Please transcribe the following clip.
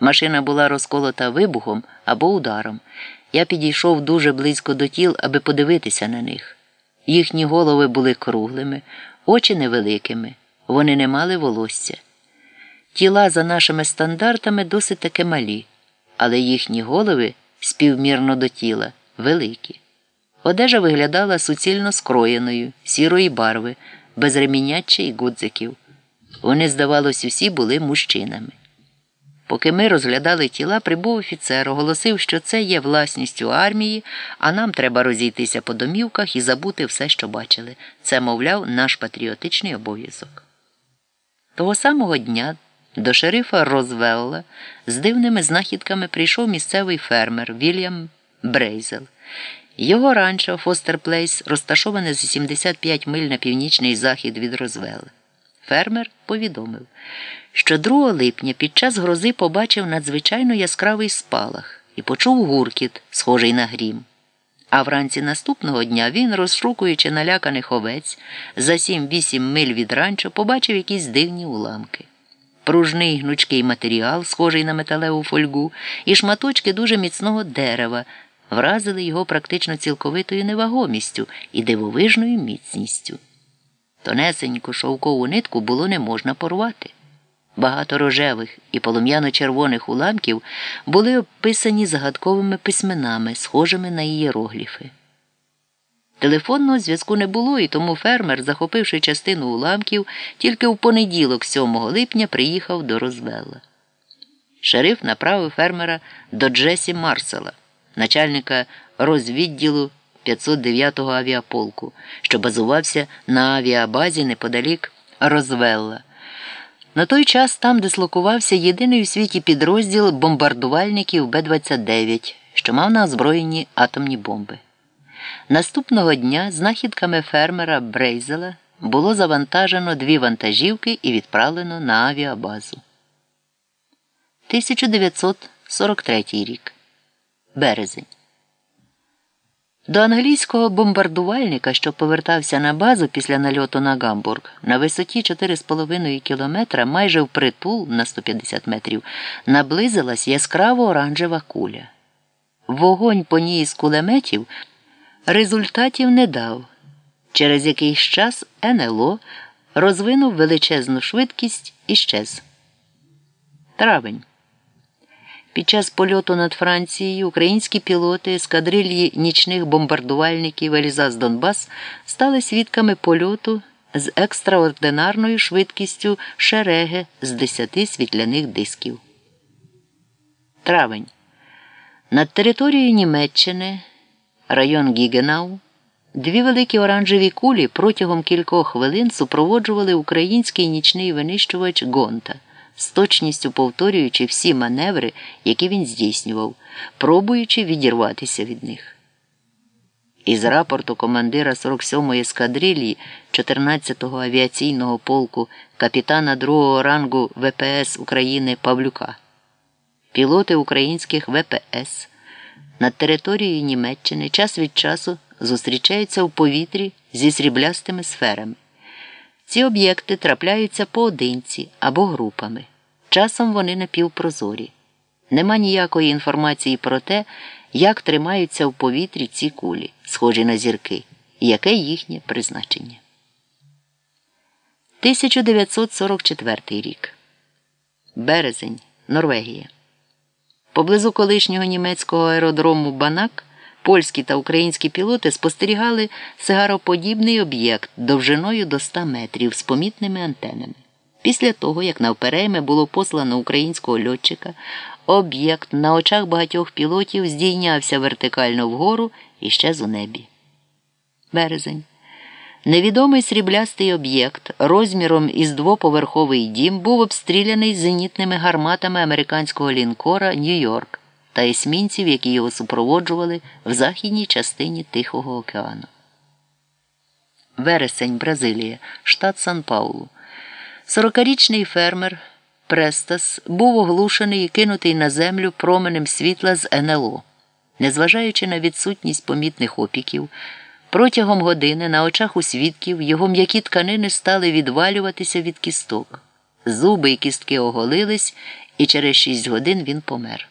Машина була розколота вибухом або ударом. Я підійшов дуже близько до тіл, аби подивитися на них. Їхні голови були круглими, очі невеликими, вони не мали волосся. Тіла за нашими стандартами досить таки малі, але їхні голови співмірно до тіла великі. Одежа виглядала суцільно скроєною, сірої барви, без реміняча і гудзиків. Вони, здавалось, усі були мужчинами. Поки ми розглядали тіла, прибув офіцер, оголосив, що це є власністю армії, а нам треба розійтися по домівках і забути все, що бачили. Це, мовляв, наш патріотичний обов'язок. Того самого дня до шерифа Розвелла з дивними знахідками прийшов місцевий фермер Вільям Брейзел. Його ранчо Фостер Плейс розташоване за 75 миль на північний захід від Розвелла. Фермер повідомив, що 2 липня під час грози побачив надзвичайно яскравий спалах і почув гуркіт, схожий на грім. А вранці наступного дня він, розшукуючи наляканих овець за 7-8 миль від ранчо, побачив якісь дивні уламки. Пружний гнучкий матеріал, схожий на металеву фольгу, і шматочки дуже міцного дерева вразили його практично цілковитою невагомістю і дивовижною міцністю. Тонесеньку шовкову нитку було не можна порвати. Багато рожевих і полум'яно-червоних уламків були описані загадковими письменами, схожими на ієрогліфи. Телефонного зв'язку не було, і тому фермер, захопивши частину уламків, тільки в понеділок, 7 липня, приїхав до Розвелла. Шериф направив фермера до Джесі Марсела, начальника розвідділу 509-го авіаполку, що базувався на авіабазі неподалік Розвелла. На той час там дислокувався єдиний у світі підрозділ бомбардувальників Б-29, що мав на озброєнні атомні бомби. Наступного дня знахідками фермера Брейзела було завантажено дві вантажівки і відправлено на авіабазу. 1943 рік. Березень. До англійського бомбардувальника, що повертався на базу після нальоту на Гамбург, на висоті 4,5 кілометра, майже впритул на 150 метрів, наблизилась яскраво оранжева куля. Вогонь по ній з кулеметів результатів не дав. Через якийсь час НЛО розвинув величезну швидкість і щез. Травень. Під час польоту над Францією українські пілоти ескадрильї нічних бомбардувальників Елізас Донбас стали свідками польоту з екстраординарною швидкістю шереги з 10 світляних дисків. Травень. Над територією Німеччини, район Гігенау, дві великі оранжеві кулі протягом кількох хвилин супроводжували український нічний винищувач Гонта з точністю повторюючи всі маневри, які він здійснював, пробуючи відірватися від них. Із рапорту командира 47-ї ескадрилії 14-го авіаційного полку капітана другого рангу ВПС України Павлюка. Пілоти українських ВПС над територією Німеччини час від часу зустрічаються в повітрі зі сріблястими сферами. Ці об'єкти трапляються поодинці або групами. Часом вони напівпрозорі. Нема ніякої інформації про те, як тримаються в повітрі ці кулі, схожі на зірки, і яке їхнє призначення. 1944 рік. Березень. Норвегія. Поблизу колишнього німецького аеродрому Банак польські та українські пілоти спостерігали сигароподібний об'єкт довжиною до 100 метрів з помітними антенами. Після того, як навперейми було послано українського льотчика, об'єкт на очах багатьох пілотів здійнявся вертикально вгору і щез у небі. Березень. Невідомий сріблястий об'єкт розміром із двоповерховий дім був обстріляний зенітними гарматами американського лінкора Нью-Йорк та есмінців, які його супроводжували в західній частині Тихого океану. Вересень, Бразилія, штат Сан Паулу. Сорокарічний фермер Престас був оглушений і кинутий на землю променем світла з НЛО. Незважаючи на відсутність помітних опіків, протягом години на очах у свідків його м'які тканини стали відвалюватися від кісток. Зуби і кістки оголились і через шість годин він помер.